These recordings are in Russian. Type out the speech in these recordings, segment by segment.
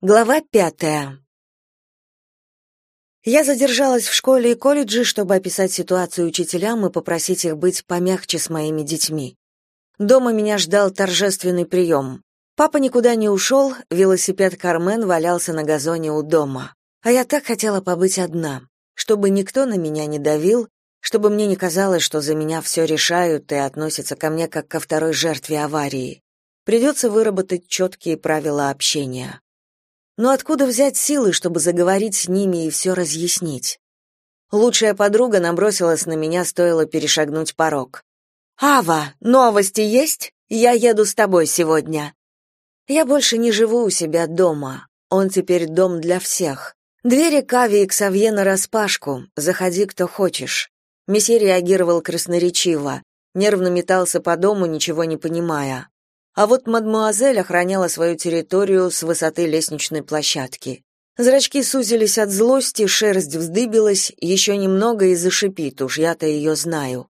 Глава пятая. Я задержалась в школе и колледже, чтобы описать ситуацию учителям и попросить их быть помягче с моими детьми. Дома меня ждал торжественный прием. Папа никуда не ушел, велосипед Кармен валялся на газоне у дома. А я так хотела побыть одна, чтобы никто на меня не давил, чтобы мне не казалось, что за меня все решают и относятся ко мне как ко второй жертве аварии. Придется выработать четкие правила общения. Но откуда взять силы, чтобы заговорить с ними и все разъяснить? Лучшая подруга набросилась на меня, стоило перешагнуть порог. «Ава, новости есть? Я еду с тобой сегодня». Я больше не живу у себя дома. Он теперь дом для всех. Двери Кави и Ксавье нараспашку. Заходи, кто хочешь. Месье реагировал красноречиво. Нервно метался по дому, ничего не понимая а вот мадмуазель охраняла свою территорию с высоты лестничной площадки. Зрачки сузились от злости, шерсть вздыбилась, еще немного и зашипит, уж я-то ее знаю.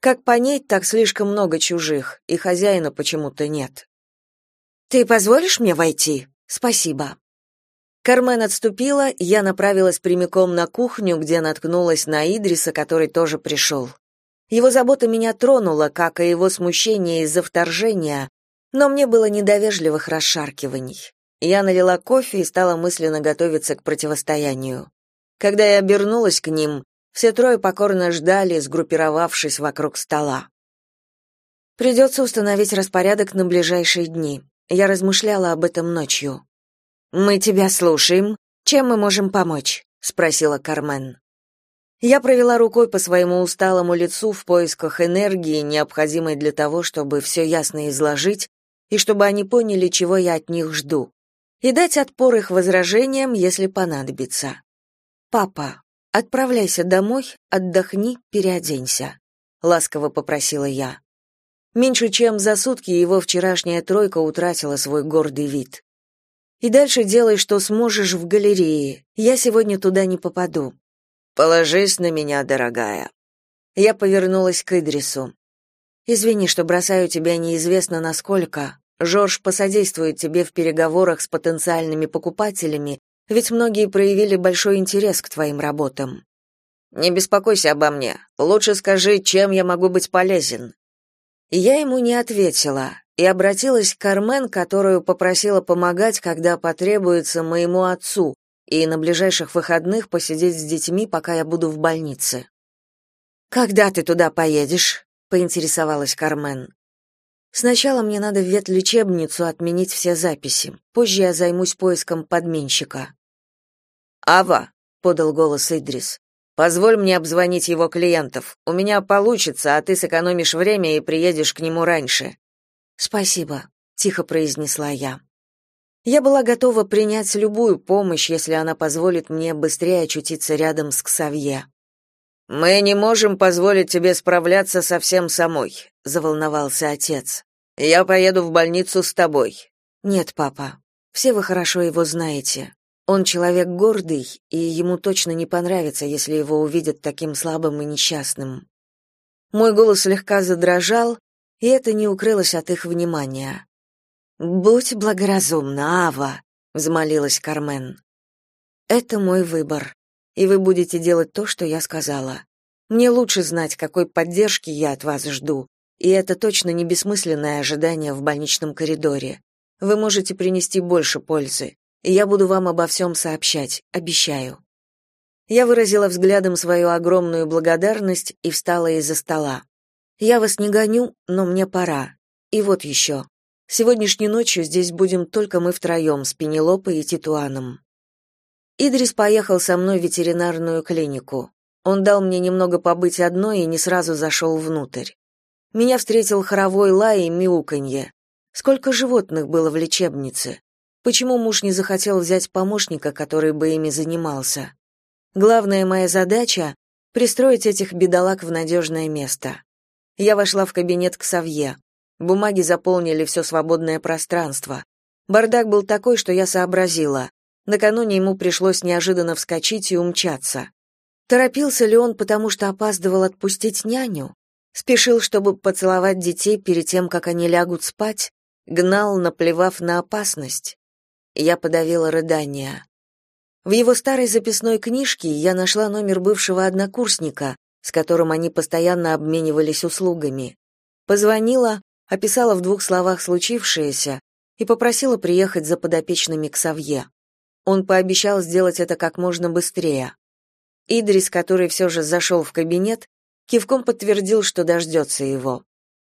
Как понять, так слишком много чужих, и хозяина почему-то нет. «Ты позволишь мне войти?» «Спасибо». Кармен отступила, я направилась прямиком на кухню, где наткнулась на Идриса, который тоже пришел. Его забота меня тронула, как и его смущение из-за вторжения, но мне было недовежливых расшаркиваний. Я налила кофе и стала мысленно готовиться к противостоянию. Когда я обернулась к ним, все трое покорно ждали, сгруппировавшись вокруг стола. Придется установить распорядок на ближайшие дни. Я размышляла об этом ночью. Мы тебя слушаем. Чем мы можем помочь? спросила Кармен. Я провела рукой по своему усталому лицу в поисках энергии, необходимой для того, чтобы все ясно изложить и чтобы они поняли, чего я от них жду, и дать отпор их возражениям, если понадобится. «Папа, отправляйся домой, отдохни, переоденься», — ласково попросила я. Меньше чем за сутки его вчерашняя тройка утратила свой гордый вид. «И дальше делай, что сможешь в галерее. Я сегодня туда не попаду». «Положись на меня, дорогая». Я повернулась к Идрису. «Извини, что бросаю тебя неизвестно насколько, Жорж посодействует тебе в переговорах с потенциальными покупателями, ведь многие проявили большой интерес к твоим работам. Не беспокойся обо мне. Лучше скажи, чем я могу быть полезен. Я ему не ответила и обратилась к Кармен, которую попросила помогать, когда потребуется моему отцу, и на ближайших выходных посидеть с детьми, пока я буду в больнице. Когда ты туда поедешь? поинтересовалась Кармен. Сначала мне надо в ветлечебницу отменить все записи. Позже я займусь поиском подменщика. Ава, подал голос Идрис. Позволь мне обзвонить его клиентов. У меня получится, а ты сэкономишь время и приедешь к нему раньше. Спасибо, тихо произнесла я. Я была готова принять любую помощь, если она позволит мне быстрее очутиться рядом с Ксавье. Мы не можем позволить тебе справляться совсем самой, заволновался отец. Я поеду в больницу с тобой. Нет, папа. Все вы хорошо его знаете. Он человек гордый, и ему точно не понравится, если его увидят таким слабым и несчастным. Мой голос слегка задрожал, и это не укрылось от их внимания. Будь благоразумна, Ава, взмолилась Кармен. Это мой выбор и вы будете делать то, что я сказала. Мне лучше знать, какой поддержки я от вас жду, и это точно не бессмысленное ожидание в больничном коридоре. Вы можете принести больше пользы, и я буду вам обо всем сообщать, обещаю. Я выразила взглядом свою огромную благодарность и встала из-за стола. Я вас не гоню, но мне пора. И вот еще. Сегодняшней ночью здесь будем только мы втроем с Пенелопой и Титуаном. Идрис поехал со мной в ветеринарную клинику. Он дал мне немного побыть одной и не сразу зашел внутрь. Меня встретил хоровой лай и мяуканье. Сколько животных было в лечебнице? Почему муж не захотел взять помощника, который бы ими занимался? Главная моя задача — пристроить этих бедолаг в надежное место. Я вошла в кабинет к Савье. Бумаги заполнили все свободное пространство. Бардак был такой, что я сообразила. Накануне ему пришлось неожиданно вскочить и умчаться. Торопился ли он, потому что опаздывал отпустить няню? Спешил, чтобы поцеловать детей перед тем, как они лягут спать? Гнал, наплевав на опасность? Я подавила рыдания. В его старой записной книжке я нашла номер бывшего однокурсника, с которым они постоянно обменивались услугами. Позвонила, описала в двух словах случившееся и попросила приехать за подопечными к Савье. Он пообещал сделать это как можно быстрее. Идрис, который все же зашел в кабинет, кивком подтвердил, что дождется его.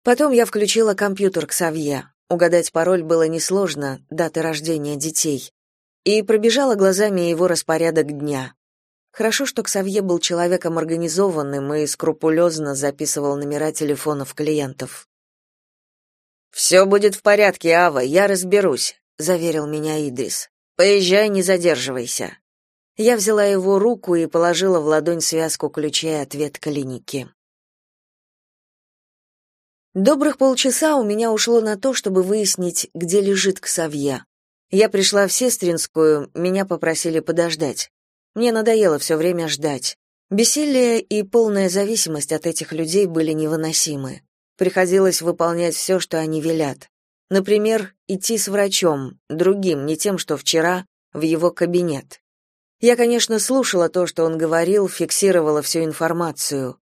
Потом я включила компьютер к Савье. Угадать пароль было несложно, даты рождения детей. И пробежала глазами его распорядок дня. Хорошо, что Ксавье был человеком организованным и скрупулезно записывал номера телефонов клиентов. «Все будет в порядке, Ава, я разберусь», — заверил меня Идрис. «Поезжай, не задерживайся». Я взяла его руку и положила в ладонь связку ключей от ветклиники. Добрых полчаса у меня ушло на то, чтобы выяснить, где лежит Ксавье. Я пришла в Сестринскую, меня попросили подождать. Мне надоело все время ждать. Бессилие и полная зависимость от этих людей были невыносимы. Приходилось выполнять все, что они велят. Например, идти с врачом, другим, не тем, что вчера, в его кабинет. Я, конечно, слушала то, что он говорил, фиксировала всю информацию.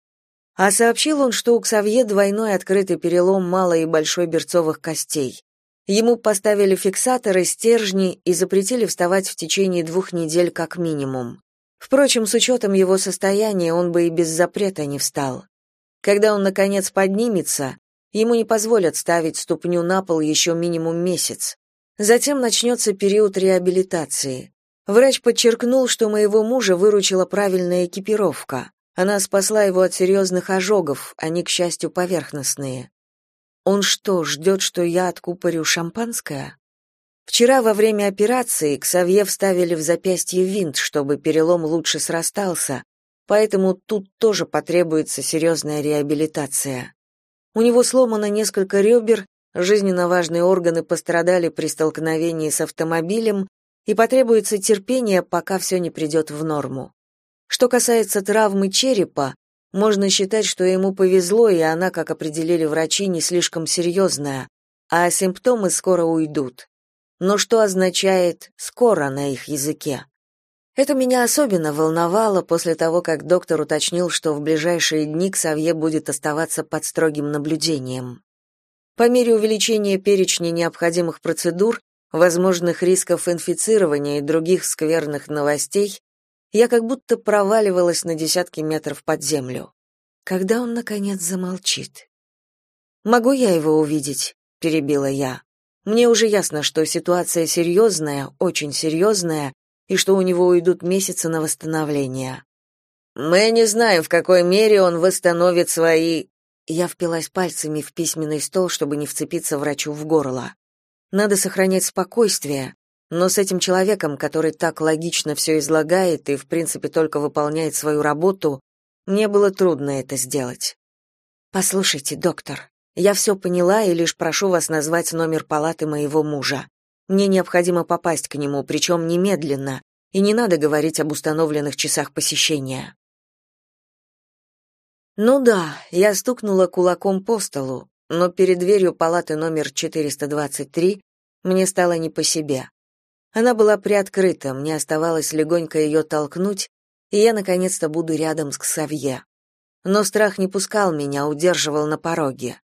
А сообщил он, что у Ксавье двойной открытый перелом малой и большой берцовых костей. Ему поставили фиксаторы, стержни и запретили вставать в течение двух недель как минимум. Впрочем, с учетом его состояния он бы и без запрета не встал. Когда он, наконец, поднимется, ему не позволят ставить ступню на пол еще минимум месяц. Затем начнется период реабилитации. Врач подчеркнул, что моего мужа выручила правильная экипировка. Она спасла его от серьезных ожогов, они, к счастью, поверхностные. Он что, ждет, что я откупорю шампанское? Вчера во время операции Ксавье вставили в запястье винт, чтобы перелом лучше срастался, поэтому тут тоже потребуется серьезная реабилитация. У него сломано несколько ребер, жизненно важные органы пострадали при столкновении с автомобилем, и потребуется терпение, пока все не придет в норму. Что касается травмы черепа, можно считать, что ему повезло, и она, как определили врачи, не слишком серьезная, а симптомы скоро уйдут. Но что означает «скоро» на их языке? Это меня особенно волновало после того, как доктор уточнил, что в ближайшие дни Ксавье будет оставаться под строгим наблюдением. По мере увеличения перечня необходимых процедур, возможных рисков инфицирования и других скверных новостей, я как будто проваливалась на десятки метров под землю. Когда он, наконец, замолчит? «Могу я его увидеть?» — перебила я. «Мне уже ясно, что ситуация серьезная, очень серьезная, и что у него уйдут месяцы на восстановление». «Мы не знаем, в какой мере он восстановит свои...» Я впилась пальцами в письменный стол, чтобы не вцепиться врачу в горло. Надо сохранять спокойствие, но с этим человеком, который так логично все излагает и, в принципе, только выполняет свою работу, мне было трудно это сделать. «Послушайте, доктор, я все поняла и лишь прошу вас назвать номер палаты моего мужа. Мне необходимо попасть к нему, причем немедленно, и не надо говорить об установленных часах посещения». Ну да, я стукнула кулаком по столу, но перед дверью палаты номер 423 мне стало не по себе. Она была приоткрыта, мне оставалось легонько ее толкнуть, и я наконец-то буду рядом с Ксавье. Но страх не пускал меня, удерживал на пороге.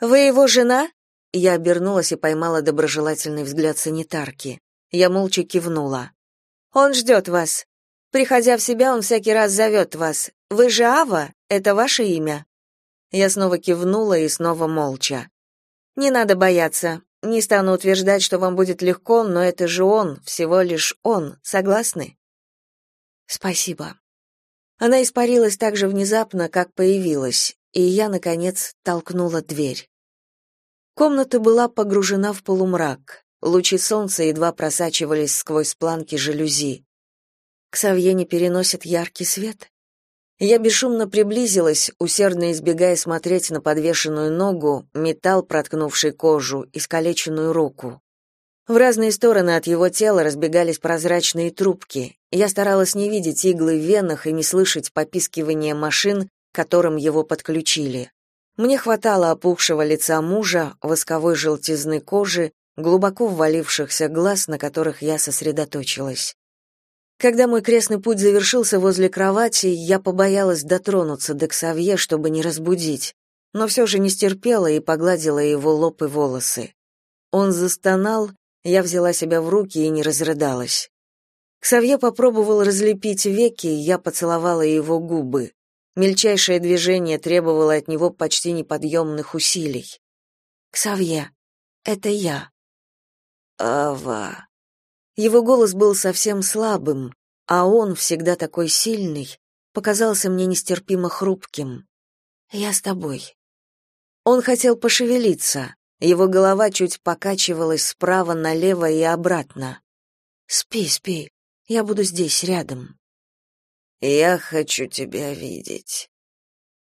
«Вы его жена?» Я обернулась и поймала доброжелательный взгляд санитарки. Я молча кивнула. «Он ждет вас. Приходя в себя, он всякий раз зовет вас. Вы же Ава? Это ваше имя?» Я снова кивнула и снова молча. «Не надо бояться. Не стану утверждать, что вам будет легко, но это же он, всего лишь он. Согласны? Спасибо. Она испарилась так же внезапно, как появилась, и я наконец толкнула дверь. Комната была погружена в полумрак. Лучи солнца едва просачивались сквозь планки жалюзи. Ксавье не переносит яркий свет. Я бесшумно приблизилась, усердно избегая смотреть на подвешенную ногу, металл, проткнувший кожу, искалеченную руку. В разные стороны от его тела разбегались прозрачные трубки. Я старалась не видеть иглы в венах и не слышать попискивания машин, к которым его подключили. Мне хватало опухшего лица мужа, восковой желтизны кожи, глубоко ввалившихся глаз, на которых я сосредоточилась. Когда мой крестный путь завершился возле кровати, я побоялась дотронуться до Ксавье, чтобы не разбудить, но все же не стерпела и погладила его лоб и волосы. Он застонал, я взяла себя в руки и не разрыдалась. Ксавье попробовал разлепить веки, я поцеловала его губы. Мельчайшее движение требовало от него почти неподъемных усилий. «Ксавье, это я». «Ава». Его голос был совсем слабым, а он, всегда такой сильный, показался мне нестерпимо хрупким. «Я с тобой». Он хотел пошевелиться. Его голова чуть покачивалась справа налево и обратно. «Спи, спи, я буду здесь, рядом». «Я хочу тебя видеть».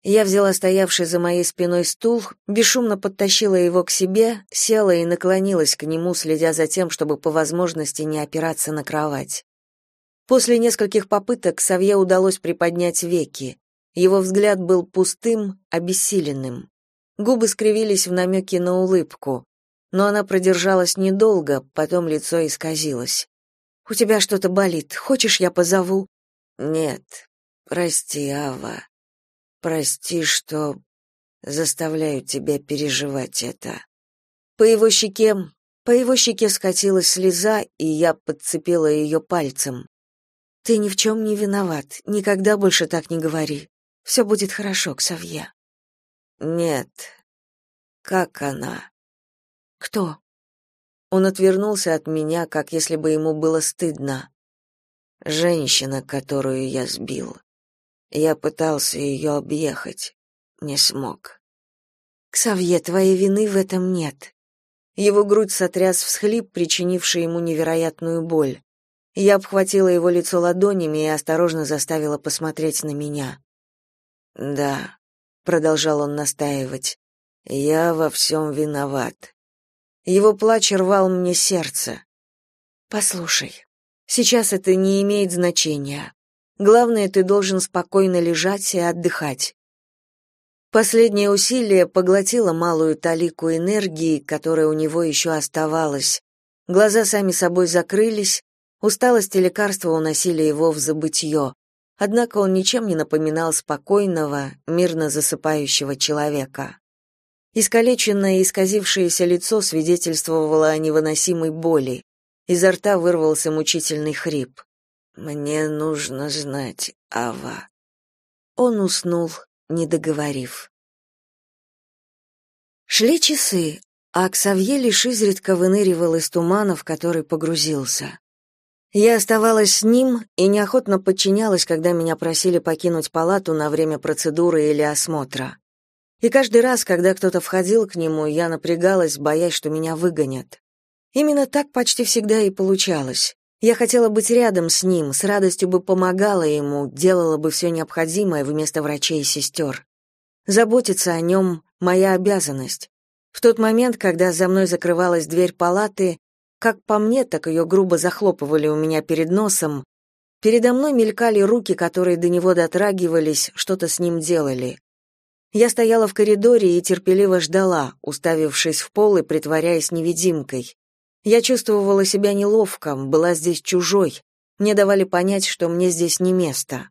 Я взяла стоявший за моей спиной стул, бесшумно подтащила его к себе, села и наклонилась к нему, следя за тем, чтобы по возможности не опираться на кровать. После нескольких попыток Савье удалось приподнять веки. Его взгляд был пустым, обессиленным. Губы скривились в намеке на улыбку, но она продержалась недолго, потом лицо исказилось. «У тебя что-то болит. Хочешь, я позову?» «Нет. Прости, Ава. Прости, что заставляю тебя переживать это». По его щеке, по его щеке скатилась слеза, и я подцепила ее пальцем. «Ты ни в чем не виноват. Никогда больше так не говори. Все будет хорошо, Ксавье». Нет. Как она? Кто? Он отвернулся от меня, как если бы ему было стыдно. Женщина, которую я сбил. Я пытался ее объехать, не смог. Ксавье, твоей вины в этом нет. Его грудь сотряс всхлип, причинивший ему невероятную боль. Я обхватила его лицо ладонями и осторожно заставила посмотреть на меня. Да, продолжал он настаивать. Я во всем виноват. Его плач рвал мне сердце. Послушай, сейчас это не имеет значения. Главное, ты должен спокойно лежать и отдыхать. Последнее усилие поглотило малую талику энергии, которая у него еще оставалась. Глаза сами собой закрылись, усталость и лекарства уносили его в забытье. Однако он ничем не напоминал спокойного, мирно засыпающего человека. Искалеченное и исказившееся лицо свидетельствовало о невыносимой боли. Изо рта вырвался мучительный хрип. «Мне нужно знать, Ава». Он уснул, не договорив. Шли часы, а Ксавье лишь изредка выныривал из тумана, в который погрузился. Я оставалась с ним и неохотно подчинялась, когда меня просили покинуть палату на время процедуры или осмотра. И каждый раз, когда кто-то входил к нему, я напрягалась, боясь, что меня выгонят. Именно так почти всегда и получалось. Я хотела быть рядом с ним, с радостью бы помогала ему, делала бы все необходимое вместо врачей и сестер. Заботиться о нем — моя обязанность. В тот момент, когда за мной закрывалась дверь палаты, как по мне, так ее грубо захлопывали у меня перед носом. Передо мной мелькали руки, которые до него дотрагивались, что-то с ним делали. Я стояла в коридоре и терпеливо ждала, уставившись в пол и притворяясь невидимкой. Я чувствовала себя неловко, была здесь чужой. Мне давали понять, что мне здесь не место.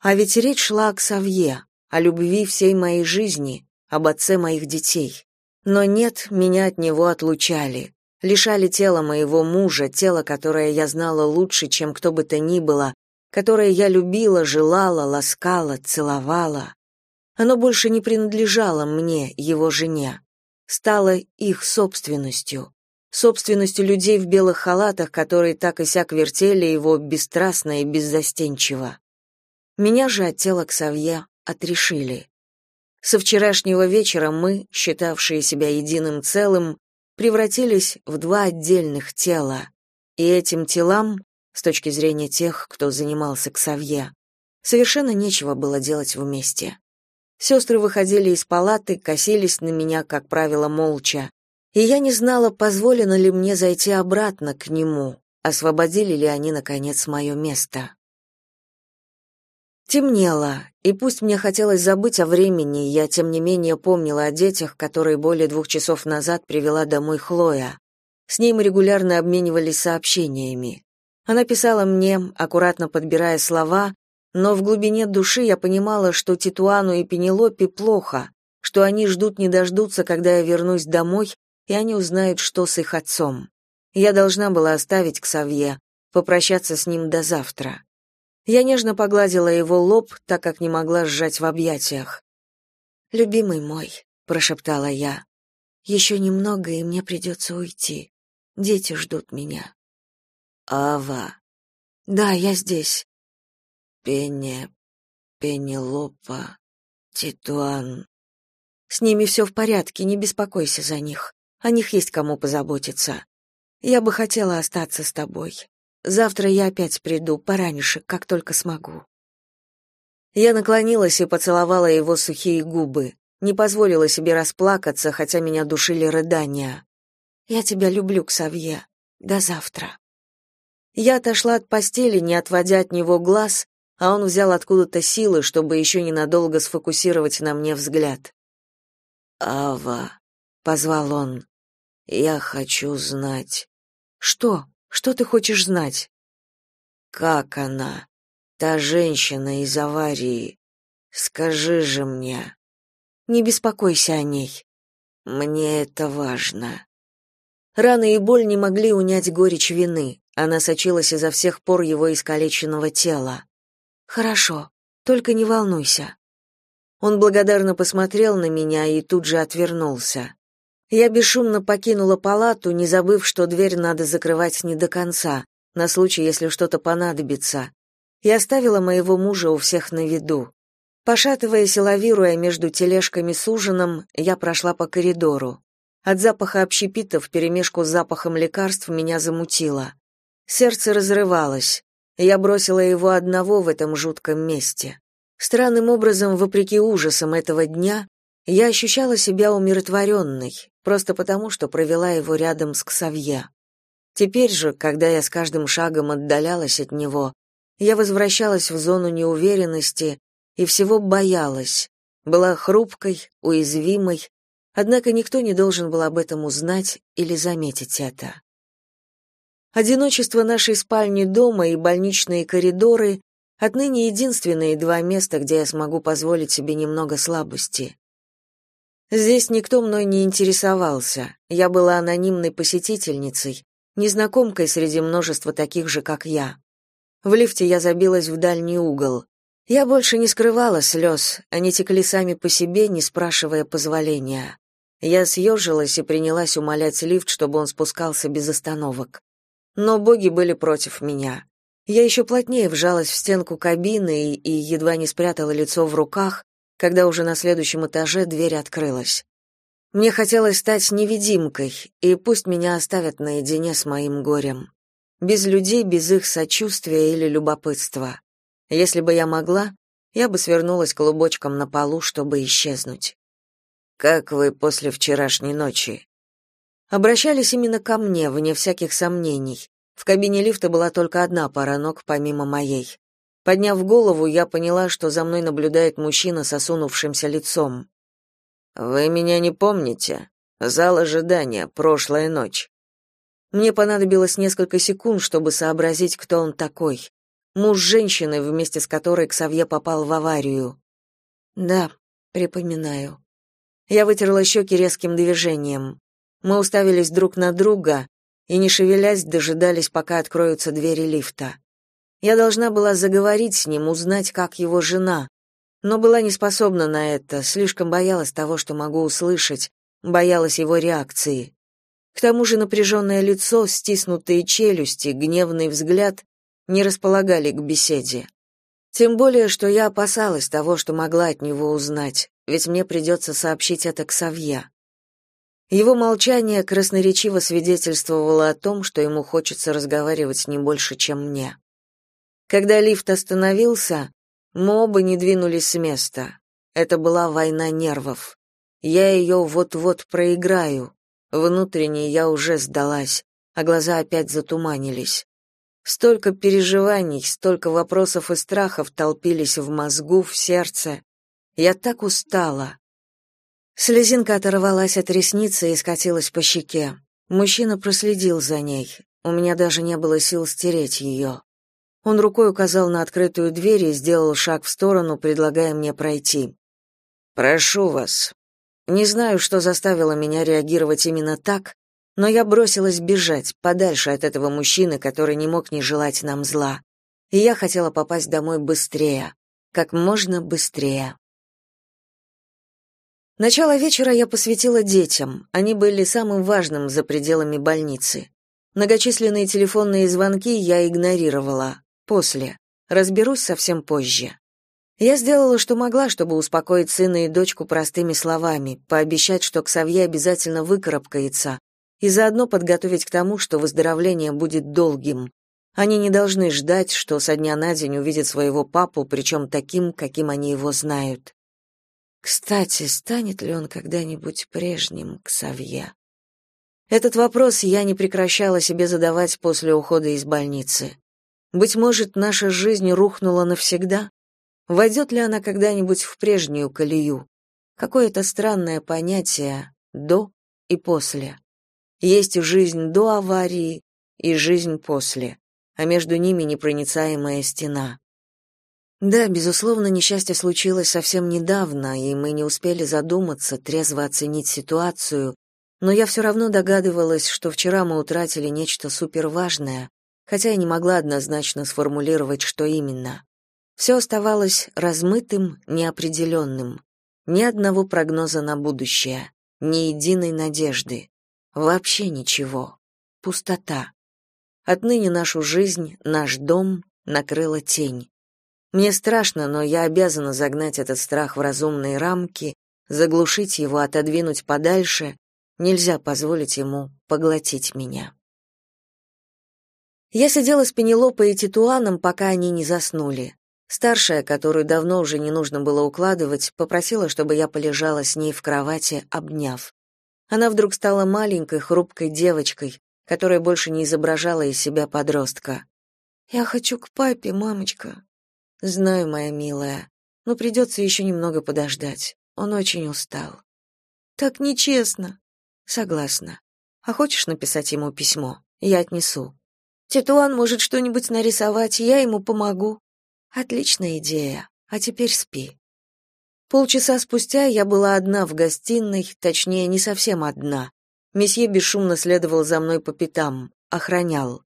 А ведь речь шла о Ксавье, о любви всей моей жизни, об отце моих детей. Но нет, меня от него отлучали лишали тела моего мужа, тело, которое я знала лучше, чем кто бы то ни было, которое я любила, желала, ласкала, целовала. Оно больше не принадлежало мне, его жене. Стало их собственностью. Собственностью людей в белых халатах, которые так и сяк вертели его бесстрастно и беззастенчиво. Меня же от тела Ксавье отрешили. Со вчерашнего вечера мы, считавшие себя единым целым, превратились в два отдельных тела, и этим телам, с точки зрения тех, кто занимался Ксавье, совершенно нечего было делать вместе. Сестры выходили из палаты, косились на меня, как правило, молча, и я не знала, позволено ли мне зайти обратно к нему, освободили ли они, наконец, мое место. Темнело, и пусть мне хотелось забыть о времени, я тем не менее помнила о детях, которые более двух часов назад привела домой Хлоя. С ней мы регулярно обменивались сообщениями. Она писала мне, аккуратно подбирая слова, но в глубине души я понимала, что Титуану и Пенелопе плохо, что они ждут не дождутся, когда я вернусь домой, и они узнают, что с их отцом. Я должна была оставить Ксавье, попрощаться с ним до завтра. Я нежно погладила его лоб, так как не могла сжать в объятиях. «Любимый мой», — прошептала я, — «еще немного, и мне придется уйти. Дети ждут меня». «Ава». «Да, я здесь». Пенне, Пенелопа, Титуан. С ними все в порядке, не беспокойся за них. О них есть кому позаботиться. Я бы хотела остаться с тобой. Завтра я опять приду, пораньше, как только смогу. Я наклонилась и поцеловала его сухие губы. Не позволила себе расплакаться, хотя меня душили рыдания. Я тебя люблю, Ксавье. До завтра. Я отошла от постели, не отводя от него глаз, а он взял откуда-то силы, чтобы еще ненадолго сфокусировать на мне взгляд. «Ава», — позвал он, — «я хочу знать». «Что? Что ты хочешь знать?» «Как она? Та женщина из аварии. Скажи же мне». «Не беспокойся о ней». «Мне это важно». Раны и боль не могли унять горечь вины. Она сочилась изо всех пор его искалеченного тела. Хорошо, только не волнуйся. Он благодарно посмотрел на меня и тут же отвернулся. Я бесшумно покинула палату, не забыв, что дверь надо закрывать не до конца, на случай, если что-то понадобится, и оставила моего мужа у всех на виду. Пошатываясь и лавируя между тележками с ужином, я прошла по коридору. От запаха общепита вперемешку с запахом лекарств меня замутило. Сердце разрывалось. Я бросила его одного в этом жутком месте. Странным образом, вопреки ужасам этого дня, я ощущала себя умиротворенной, просто потому, что провела его рядом с Ксавье. Теперь же, когда я с каждым шагом отдалялась от него, я возвращалась в зону неуверенности и всего боялась, была хрупкой, уязвимой, однако никто не должен был об этом узнать или заметить это. Одиночество нашей спальни дома и больничные коридоры отныне единственные два места, где я смогу позволить себе немного слабости. Здесь никто мной не интересовался. Я была анонимной посетительницей, незнакомкой среди множества таких же, как я. В лифте я забилась в дальний угол. Я больше не скрывала слез, они текли сами по себе, не спрашивая позволения. Я съежилась и принялась умолять лифт, чтобы он спускался без остановок. Но боги были против меня. Я еще плотнее вжалась в стенку кабины и, и едва не спрятала лицо в руках, когда уже на следующем этаже дверь открылась. Мне хотелось стать невидимкой, и пусть меня оставят наедине с моим горем. Без людей, без их сочувствия или любопытства. Если бы я могла, я бы свернулась клубочком на полу, чтобы исчезнуть. «Как вы после вчерашней ночи?» Обращались именно ко мне, вне всяких сомнений. В кабине лифта была только одна пара ног, помимо моей. Подняв голову, я поняла, что за мной наблюдает мужчина с осунувшимся лицом. «Вы меня не помните? Зал ожидания, прошлая ночь». Мне понадобилось несколько секунд, чтобы сообразить, кто он такой. Муж женщины, вместе с которой Ксавье попал в аварию. Да, припоминаю. Я вытерла щеки резким движением. Мы уставились друг на друга и, не шевелясь, дожидались, пока откроются двери лифта. Я должна была заговорить с ним, узнать, как его жена, но была не способна на это, слишком боялась того, что могу услышать, боялась его реакции. К тому же напряженное лицо, стиснутые челюсти, гневный взгляд не располагали к беседе. Тем более, что я опасалась того, что могла от него узнать, ведь мне придется сообщить это к Савья. Его молчание красноречиво свидетельствовало о том, что ему хочется разговаривать не больше, чем мне. Когда лифт остановился, мы оба не двинулись с места. Это была война нервов. Я ее вот-вот проиграю. Внутренне я уже сдалась, а глаза опять затуманились. Столько переживаний, столько вопросов и страхов толпились в мозгу, в сердце. Я так устала. Слезинка оторвалась от ресницы и скатилась по щеке. Мужчина проследил за ней. У меня даже не было сил стереть ее. Он рукой указал на открытую дверь и сделал шаг в сторону, предлагая мне пройти. «Прошу вас». Не знаю, что заставило меня реагировать именно так, но я бросилась бежать, подальше от этого мужчины, который не мог не желать нам зла. И я хотела попасть домой быстрее, как можно быстрее. Начало вечера я посвятила детям. Они были самым важным за пределами больницы. Многочисленные телефонные звонки я игнорировала. После. Разберусь совсем позже. Я сделала, что могла, чтобы успокоить сына и дочку простыми словами, пообещать, что Ксавье обязательно выкарабкается, и заодно подготовить к тому, что выздоровление будет долгим. Они не должны ждать, что со дня на день увидят своего папу, причем таким, каким они его знают. Кстати, станет ли он когда-нибудь прежним, Ксавье? Этот вопрос я не прекращала себе задавать после ухода из больницы. Быть может, наша жизнь рухнула навсегда? Войдет ли она когда-нибудь в прежнюю колею? Какое-то странное понятие «до» и «после». Есть жизнь до аварии и жизнь после, а между ними непроницаемая стена. Да, безусловно, несчастье случилось совсем недавно, и мы не успели задуматься, трезво оценить ситуацию, но я все равно догадывалась, что вчера мы утратили нечто суперважное, хотя и не могла однозначно сформулировать, что именно. Все оставалось размытым, неопределенным. Ни одного прогноза на будущее, ни единой надежды. Вообще ничего. Пустота. Отныне нашу жизнь, наш дом накрыла тень. Мне страшно, но я обязана загнать этот страх в разумные рамки, заглушить его, отодвинуть подальше Нельзя позволить ему поглотить меня. Я сидела с Пенелопой и Титуаном, пока они не заснули. Старшая, которую давно уже не нужно было укладывать, попросила, чтобы я полежала с ней в кровати, обняв. Она вдруг стала маленькой, хрупкой девочкой, которая больше не изображала из себя подростка. «Я хочу к папе, мамочка». «Знаю, моя милая, но придется еще немного подождать. Он очень устал». «Так нечестно», Согласна. А хочешь написать ему письмо? Я отнесу. Титуан может что-нибудь нарисовать, я ему помогу. Отличная идея. А теперь спи. Полчаса спустя я была одна в гостиной, точнее, не совсем одна. Месье бесшумно следовал за мной по пятам, охранял.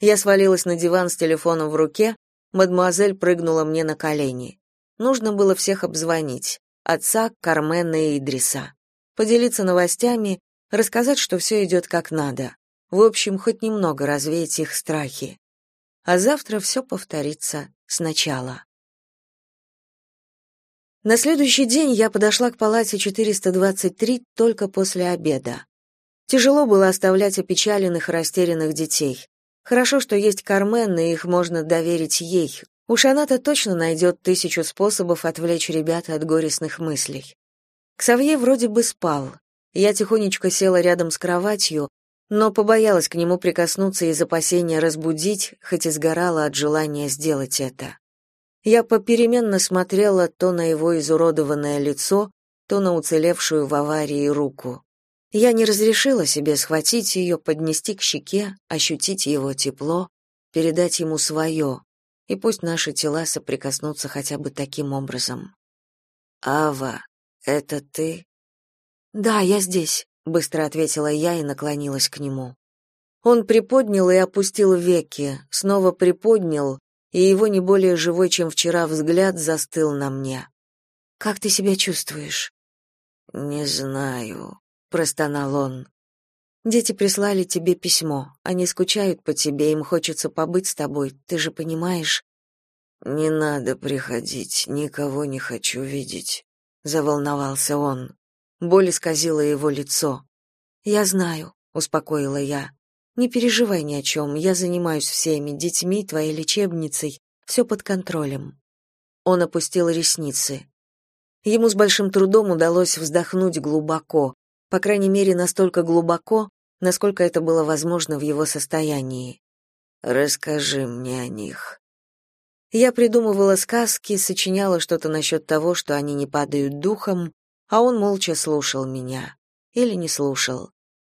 Я свалилась на диван с телефоном в руке, мадемуазель прыгнула мне на колени. Нужно было всех обзвонить: отца, Кармена и Идриса. Поделиться новостями рассказать, что все идет как надо. В общем, хоть немного развеять их страхи. А завтра все повторится сначала. На следующий день я подошла к палате 423 только после обеда. Тяжело было оставлять опечаленных и растерянных детей. Хорошо, что есть Кармен, и их можно доверить ей. Уж она-то точно найдет тысячу способов отвлечь ребят от горестных мыслей. Ксавье вроде бы спал, я тихонечко села рядом с кроватью, но побоялась к нему прикоснуться из опасения разбудить, хоть и сгорала от желания сделать это. Я попеременно смотрела то на его изуродованное лицо, то на уцелевшую в аварии руку. Я не разрешила себе схватить ее, поднести к щеке, ощутить его тепло, передать ему свое, и пусть наши тела соприкоснутся хотя бы таким образом. «Ава, это ты?» «Да, я здесь», — быстро ответила я и наклонилась к нему. Он приподнял и опустил веки, снова приподнял, и его не более живой, чем вчера, взгляд застыл на мне. «Как ты себя чувствуешь?» «Не знаю», — простонал он. «Дети прислали тебе письмо. Они скучают по тебе, им хочется побыть с тобой, ты же понимаешь?» «Не надо приходить, никого не хочу видеть», — заволновался он. Боль исказила его лицо. «Я знаю», — успокоила я. «Не переживай ни о чем, я занимаюсь всеми, детьми, твоей лечебницей, все под контролем». Он опустил ресницы. Ему с большим трудом удалось вздохнуть глубоко, по крайней мере, настолько глубоко, насколько это было возможно в его состоянии. «Расскажи мне о них». Я придумывала сказки, сочиняла что-то насчет того, что они не падают духом, а он молча слушал меня. Или не слушал.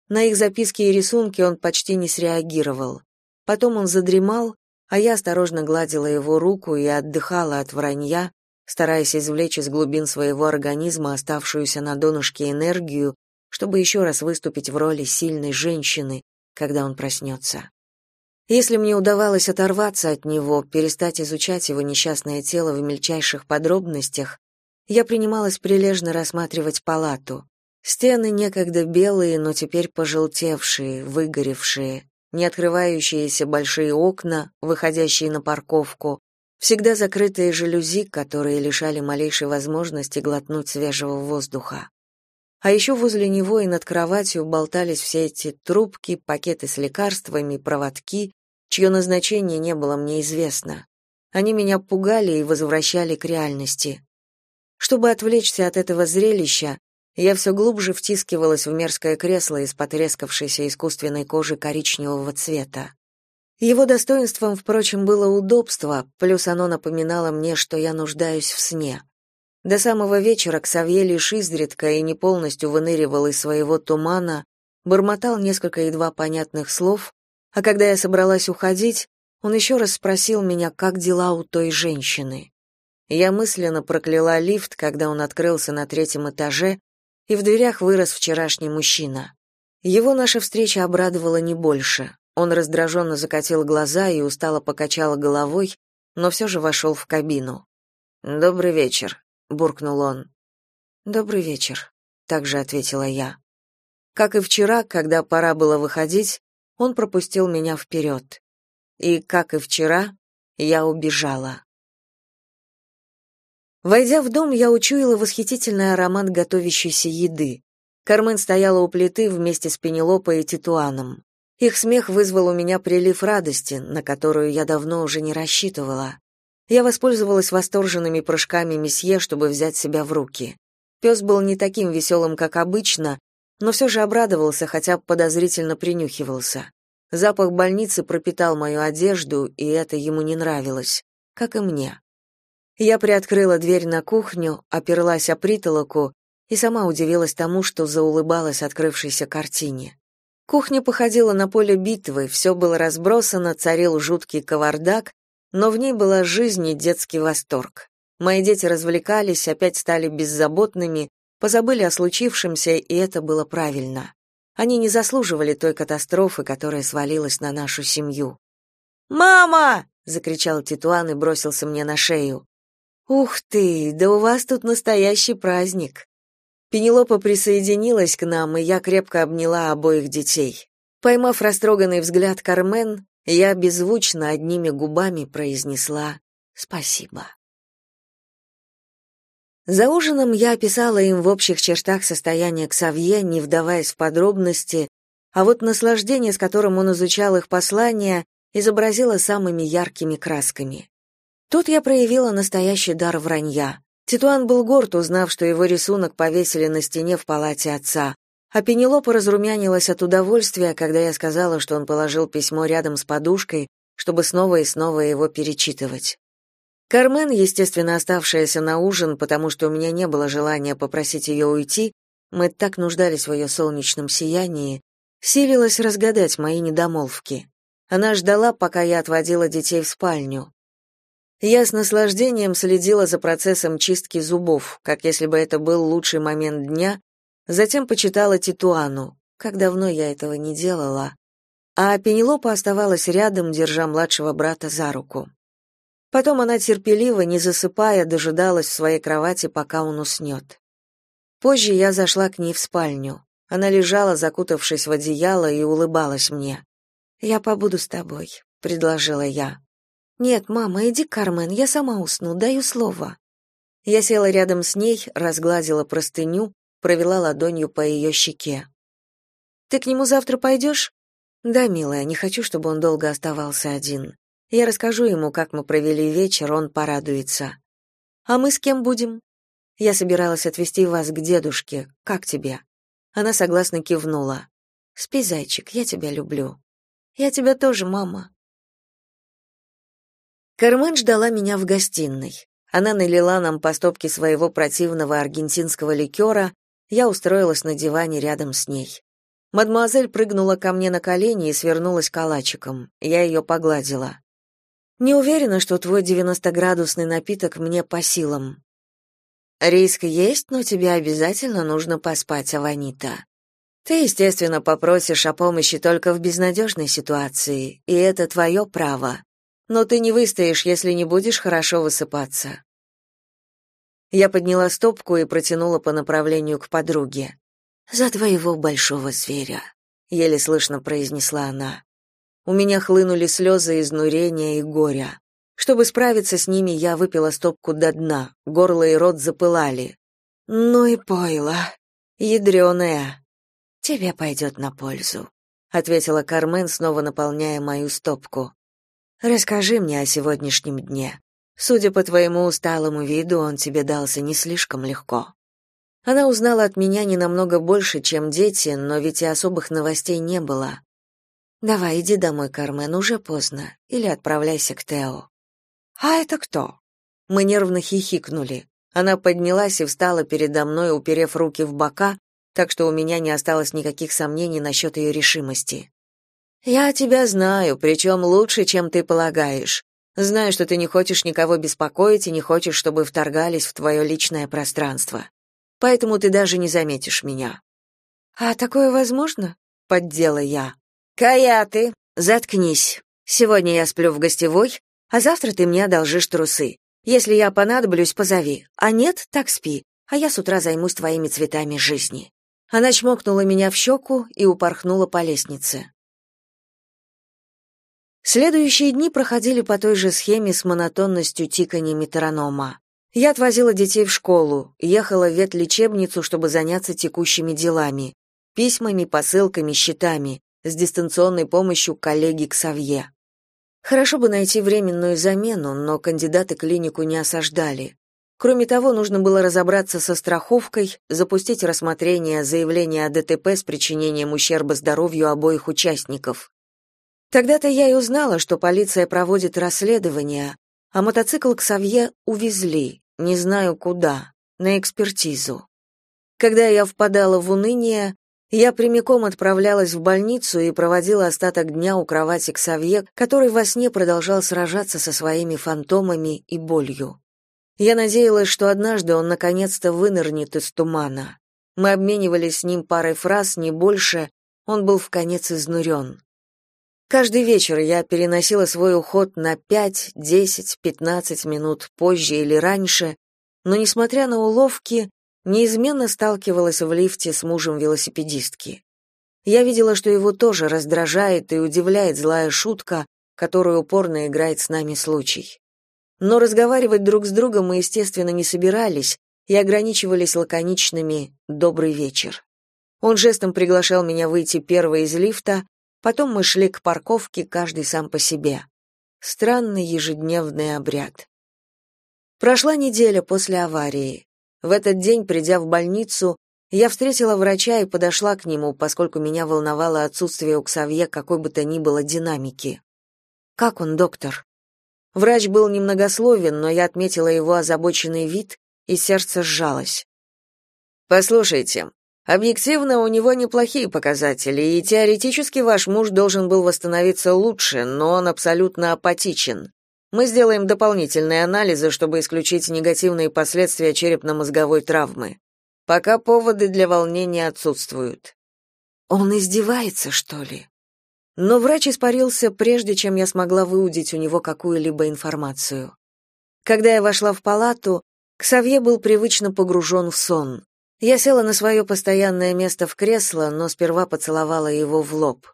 На их записки и рисунки он почти не среагировал. Потом он задремал, а я осторожно гладила его руку и отдыхала от вранья, стараясь извлечь из глубин своего организма оставшуюся на донышке энергию, чтобы еще раз выступить в роли сильной женщины, когда он проснется. Если мне удавалось оторваться от него, перестать изучать его несчастное тело в мельчайших подробностях, я принималась прилежно рассматривать палату. Стены некогда белые, но теперь пожелтевшие, выгоревшие, не открывающиеся большие окна, выходящие на парковку, всегда закрытые жалюзи, которые лишали малейшей возможности глотнуть свежего воздуха. А еще возле него и над кроватью болтались все эти трубки, пакеты с лекарствами, проводки, чье назначение не было мне известно. Они меня пугали и возвращали к реальности. Чтобы отвлечься от этого зрелища, я все глубже втискивалась в мерзкое кресло из потрескавшейся искусственной кожи коричневого цвета. Его достоинством, впрочем, было удобство, плюс оно напоминало мне, что я нуждаюсь в сне. До самого вечера Ксавье лишь изредка и не полностью выныривал из своего тумана, бормотал несколько едва понятных слов, а когда я собралась уходить, он еще раз спросил меня, как дела у той женщины. Я мысленно прокляла лифт, когда он открылся на третьем этаже, и в дверях вырос вчерашний мужчина. Его наша встреча обрадовала не больше. Он раздраженно закатил глаза и устало покачал головой, но все же вошел в кабину. «Добрый вечер», — буркнул он. «Добрый вечер», — также ответила я. Как и вчера, когда пора было выходить, он пропустил меня вперед. И, как и вчера, я убежала. Войдя в дом, я учуяла восхитительный аромат готовящейся еды. Кармен стояла у плиты вместе с Пенелопой и Титуаном. Их смех вызвал у меня прилив радости, на которую я давно уже не рассчитывала. Я воспользовалась восторженными прыжками месье, чтобы взять себя в руки. Пес был не таким веселым, как обычно, но все же обрадовался, хотя подозрительно принюхивался. Запах больницы пропитал мою одежду, и это ему не нравилось, как и мне. Я приоткрыла дверь на кухню, оперлась о притолоку и сама удивилась тому, что заулыбалась открывшейся картине. Кухня походила на поле битвы, все было разбросано, царил жуткий кавардак, но в ней была жизнь и детский восторг. Мои дети развлекались, опять стали беззаботными, позабыли о случившемся, и это было правильно. Они не заслуживали той катастрофы, которая свалилась на нашу семью. «Мама!» — закричал Титуан и бросился мне на шею. «Ух ты, да у вас тут настоящий праздник!» Пенелопа присоединилась к нам, и я крепко обняла обоих детей. Поймав растроганный взгляд Кармен, я беззвучно одними губами произнесла «Спасибо». За ужином я описала им в общих чертах состояние Ксавье, не вдаваясь в подробности, а вот наслаждение, с которым он изучал их послания, изобразила самыми яркими красками. Тут я проявила настоящий дар вранья. Титуан был горд, узнав, что его рисунок повесили на стене в палате отца. А Пенелопа разрумянилась от удовольствия, когда я сказала, что он положил письмо рядом с подушкой, чтобы снова и снова его перечитывать. Кармен, естественно, оставшаяся на ужин, потому что у меня не было желания попросить ее уйти, мы так нуждались в ее солнечном сиянии, силилась разгадать мои недомолвки. Она ждала, пока я отводила детей в спальню. Я с наслаждением следила за процессом чистки зубов, как если бы это был лучший момент дня, затем почитала Титуану, как давно я этого не делала, а Пенелопа оставалась рядом, держа младшего брата за руку. Потом она терпеливо, не засыпая, дожидалась в своей кровати, пока он уснет. Позже я зашла к ней в спальню. Она лежала, закутавшись в одеяло, и улыбалась мне. «Я побуду с тобой», — предложила я. «Нет, мама, иди, Кармен, я сама усну, даю слово». Я села рядом с ней, разгладила простыню, провела ладонью по ее щеке. «Ты к нему завтра пойдешь?» «Да, милая, не хочу, чтобы он долго оставался один. Я расскажу ему, как мы провели вечер, он порадуется. А мы с кем будем? Я собиралась отвезти вас к дедушке. Как тебе? Она согласно кивнула. Спи, зайчик, я тебя люблю. Я тебя тоже, мама. Кармен ждала меня в гостиной. Она налила нам по стопке своего противного аргентинского ликера, я устроилась на диване рядом с ней. Мадемуазель прыгнула ко мне на колени и свернулась калачиком. Я ее погладила. Не уверена, что твой 90-градусный напиток мне по силам. Риск есть, но тебе обязательно нужно поспать, Аванита. Ты, естественно, попросишь о помощи только в безнадежной ситуации, и это твое право. Но ты не выстоишь, если не будешь хорошо высыпаться. Я подняла стопку и протянула по направлению к подруге. «За твоего большого зверя», — еле слышно произнесла она. У меня хлынули слезы изнурения и горя. Чтобы справиться с ними, я выпила стопку до дна, горло и рот запылали. «Ну и пойло, ядреная. Тебе пойдет на пользу», — ответила Кармен, снова наполняя мою стопку. «Расскажи мне о сегодняшнем дне. Судя по твоему усталому виду, он тебе дался не слишком легко. Она узнала от меня не намного больше, чем дети, но ведь и особых новостей не было. Давай, иди домой, Кармен, уже поздно, или отправляйся к Тео. А это кто? Мы нервно хихикнули. Она поднялась и встала передо мной, уперев руки в бока, так что у меня не осталось никаких сомнений насчет ее решимости. Я тебя знаю, причем лучше, чем ты полагаешь. Знаю, что ты не хочешь никого беспокоить и не хочешь, чтобы вторгались в твое личное пространство. Поэтому ты даже не заметишь меня. А такое возможно? поддела я. Кая, ты заткнись. Сегодня я сплю в гостевой, а завтра ты мне одолжишь трусы. Если я понадоблюсь, позови. А нет, так спи. А я с утра займусь твоими цветами жизни. Она чмокнула меня в щеку и упорхнула по лестнице. Следующие дни проходили по той же схеме с монотонностью тикания метронома. Я отвозила детей в школу, ехала в ветлечебницу, чтобы заняться текущими делами, письмами, посылками, счетами, с дистанционной помощью коллеги Ксавье. Хорошо бы найти временную замену, но кандидаты клинику не осаждали. Кроме того, нужно было разобраться со страховкой, запустить рассмотрение заявления о ДТП с причинением ущерба здоровью обоих участников. Тогда-то я и узнала, что полиция проводит расследование, а мотоцикл к Савье увезли, не знаю куда, на экспертизу. Когда я впадала в уныние, я прямиком отправлялась в больницу и проводила остаток дня у кровати Ксавье, который во сне продолжал сражаться со своими фантомами и болью. Я надеялась, что однажды он наконец-то вынырнет из тумана. Мы обменивались с ним парой фраз, не больше, он был в конец изнурен. Каждый вечер я переносила свой уход на 5, 10, 15 минут позже или раньше, но, несмотря на уловки, неизменно сталкивалась в лифте с мужем велосипедистки. Я видела, что его тоже раздражает и удивляет злая шутка, которую упорно играет с нами случай. Но разговаривать друг с другом мы, естественно, не собирались и ограничивались лаконичными «добрый вечер». Он жестом приглашал меня выйти первой из лифта, Потом мы шли к парковке, каждый сам по себе. Странный ежедневный обряд. Прошла неделя после аварии. В этот день, придя в больницу, я встретила врача и подошла к нему, поскольку меня волновало отсутствие у Ксавье какой бы то ни было динамики. «Как он, доктор?» Врач был немногословен, но я отметила его озабоченный вид, и сердце сжалось. «Послушайте, Объективно у него неплохие показатели, и теоретически ваш муж должен был восстановиться лучше, но он абсолютно апатичен. Мы сделаем дополнительные анализы, чтобы исключить негативные последствия черепно-мозговой травмы. Пока поводы для волнения отсутствуют. Он издевается, что ли? Но врач испарился прежде, чем я смогла выудить у него какую-либо информацию. Когда я вошла в палату, Ксавье был привычно погружен в сон. Я села на свое постоянное место в кресло, но сперва поцеловала его в лоб.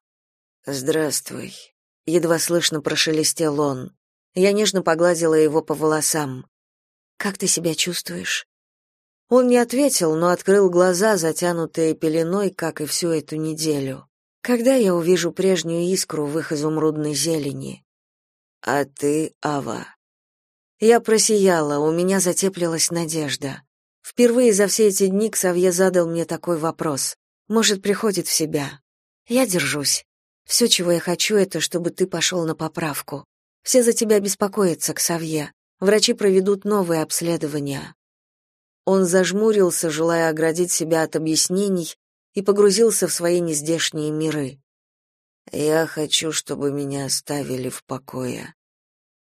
«Здравствуй», — едва слышно прошелестел он. Я нежно погладила его по волосам. «Как ты себя чувствуешь?» Он не ответил, но открыл глаза, затянутые пеленой, как и всю эту неделю. «Когда я увижу прежнюю искру в их изумрудной зелени?» «А ты, Ава?» Я просияла, у меня затеплилась надежда. Впервые за все эти дни Ксавье задал мне такой вопрос. Может, приходит в себя. Я держусь. Все, чего я хочу, это чтобы ты пошел на поправку. Все за тебя беспокоятся, Ксавье. Врачи проведут новые обследования. Он зажмурился, желая оградить себя от объяснений, и погрузился в свои нездешние миры. Я хочу, чтобы меня оставили в покое.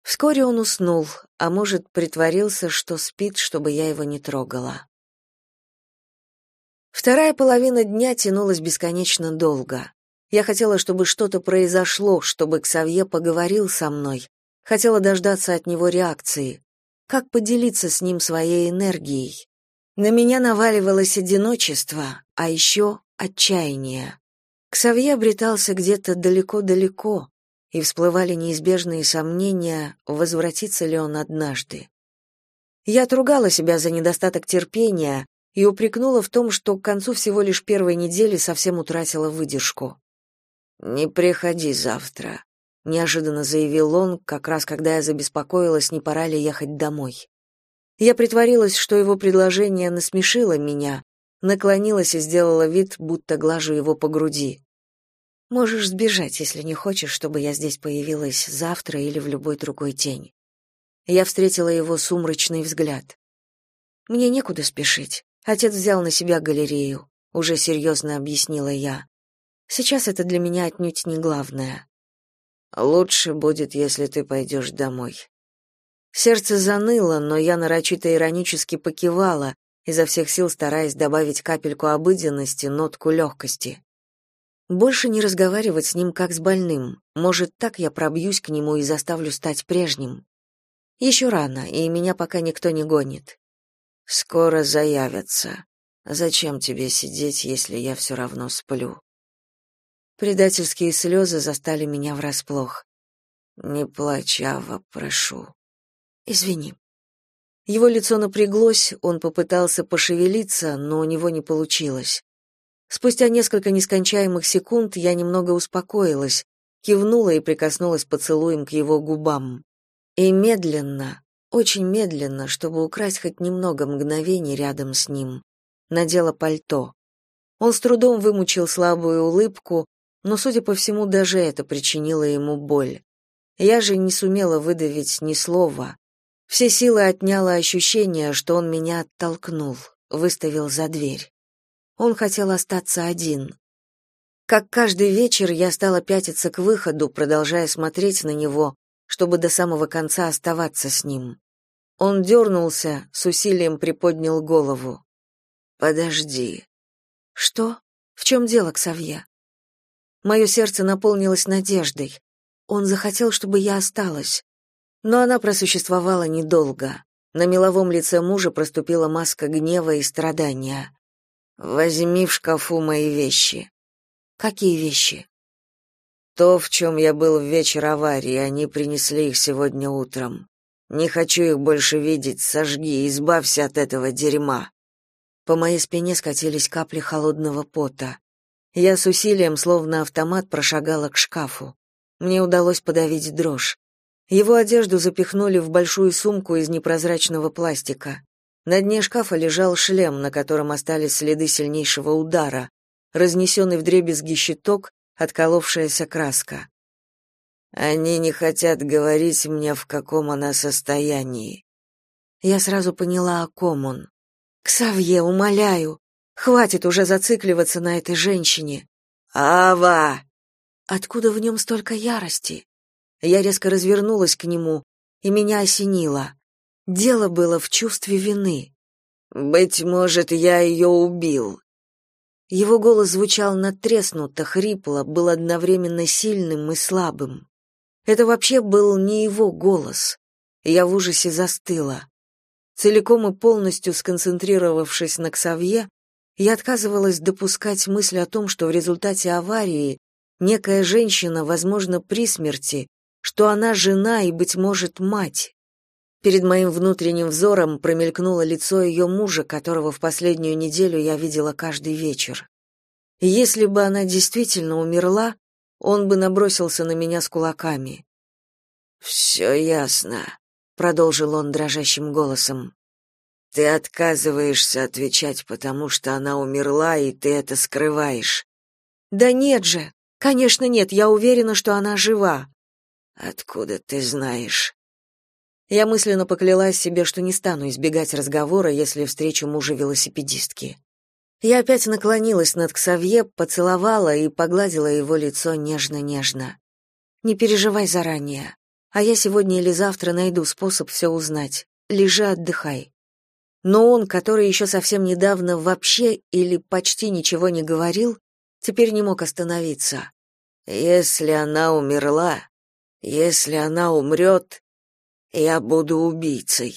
Вскоре он уснул, а может, притворился, что спит, чтобы я его не трогала. Вторая половина дня тянулась бесконечно долго. Я хотела, чтобы что-то произошло, чтобы Ксавье поговорил со мной. Хотела дождаться от него реакции. Как поделиться с ним своей энергией? На меня наваливалось одиночество, а еще отчаяние. Ксавье обретался где-то далеко-далеко, и всплывали неизбежные сомнения, возвратится ли он однажды. Я отругала себя за недостаток терпения и упрекнула в том, что к концу всего лишь первой недели совсем утратила выдержку. «Не приходи завтра», — неожиданно заявил он, как раз когда я забеспокоилась, не пора ли ехать домой. Я притворилась, что его предложение насмешило меня, наклонилась и сделала вид, будто глажу его по груди. Можешь сбежать, если не хочешь, чтобы я здесь появилась завтра или в любой другой день. Я встретила его сумрачный взгляд. Мне некуда спешить. Отец взял на себя галерею, уже серьезно объяснила я. Сейчас это для меня отнюдь не главное. Лучше будет, если ты пойдешь домой. Сердце заныло, но я нарочито иронически покивала, изо всех сил стараясь добавить капельку обыденности, нотку легкости. Больше не разговаривать с ним как с больным. Может, так я пробьюсь к нему и заставлю стать прежним. Еще рано, и меня пока никто не гонит. Скоро заявятся. Зачем тебе сидеть, если я все равно сплю? Предательские слезы застали меня врасплох. Не плачь, Ава, прошу. Извини. Его лицо напряглось, он попытался пошевелиться, но у него не получилось. Спустя несколько нескончаемых секунд я немного успокоилась, кивнула и прикоснулась поцелуем к его губам. И медленно, очень медленно, чтобы украсть хоть немного мгновений рядом с ним, надела пальто. Он с трудом вымучил слабую улыбку, но, судя по всему, даже это причинило ему боль. Я же не сумела выдавить ни слова. Все силы отняло ощущение, что он меня оттолкнул, выставил за дверь. Он хотел остаться один. Как каждый вечер я стала пятиться к выходу, продолжая смотреть на него, чтобы до самого конца оставаться с ним. Он дернулся, с усилием приподнял голову. «Подожди». «Что? В чем дело, Ксавье?» Мое сердце наполнилось надеждой. Он захотел, чтобы я осталась. Но она просуществовала недолго. На меловом лице мужа проступила маска гнева и страдания. «Возьми в шкафу мои вещи». «Какие вещи?» «То, в чем я был в вечер аварии, они принесли их сегодня утром. Не хочу их больше видеть, сожги, избавься от этого дерьма». По моей спине скатились капли холодного пота. Я с усилием, словно автомат, прошагала к шкафу. Мне удалось подавить дрожь. Его одежду запихнули в большую сумку из непрозрачного пластика. На дне шкафа лежал шлем, на котором остались следы сильнейшего удара, разнесенный вдребезги щиток, отколовшаяся краска. Они не хотят говорить мне, в каком она состоянии. Я сразу поняла, о ком он. «Ксавье, умоляю, Хватит уже зацикливаться на этой женщине. Ава! Откуда в нем столько ярости? Я резко развернулась к нему, и меня осенило. Дело было в чувстве вины. Быть может, я ее убил. Его голос звучал надтреснуто, хрипло, был одновременно сильным и слабым. Это вообще был не его голос. Я в ужасе застыла. Целиком и полностью сконцентрировавшись на Ксавье, я отказывалась допускать мысль о том, что в результате аварии некая женщина, возможно, при смерти, что она жена и, быть может, мать. Перед моим внутренним взором промелькнуло лицо ее мужа, которого в последнюю неделю я видела каждый вечер. если бы она действительно умерла, он бы набросился на меня с кулаками. «Все ясно», — продолжил он дрожащим голосом. Ты отказываешься отвечать, потому что она умерла, и ты это скрываешь. Да нет же. Конечно, нет, я уверена, что она жива. Откуда ты знаешь? Я мысленно поклялась себе, что не стану избегать разговора, если встречу мужа велосипедистки. Я опять наклонилась над Ксавье, поцеловала и погладила его лицо нежно-нежно. «Не переживай заранее, а я сегодня или завтра найду способ все узнать. Лежи, отдыхай». Но он, который еще совсем недавно вообще или почти ничего не говорил, теперь не мог остановиться. «Если она умерла, если она умрет, я буду убийцей».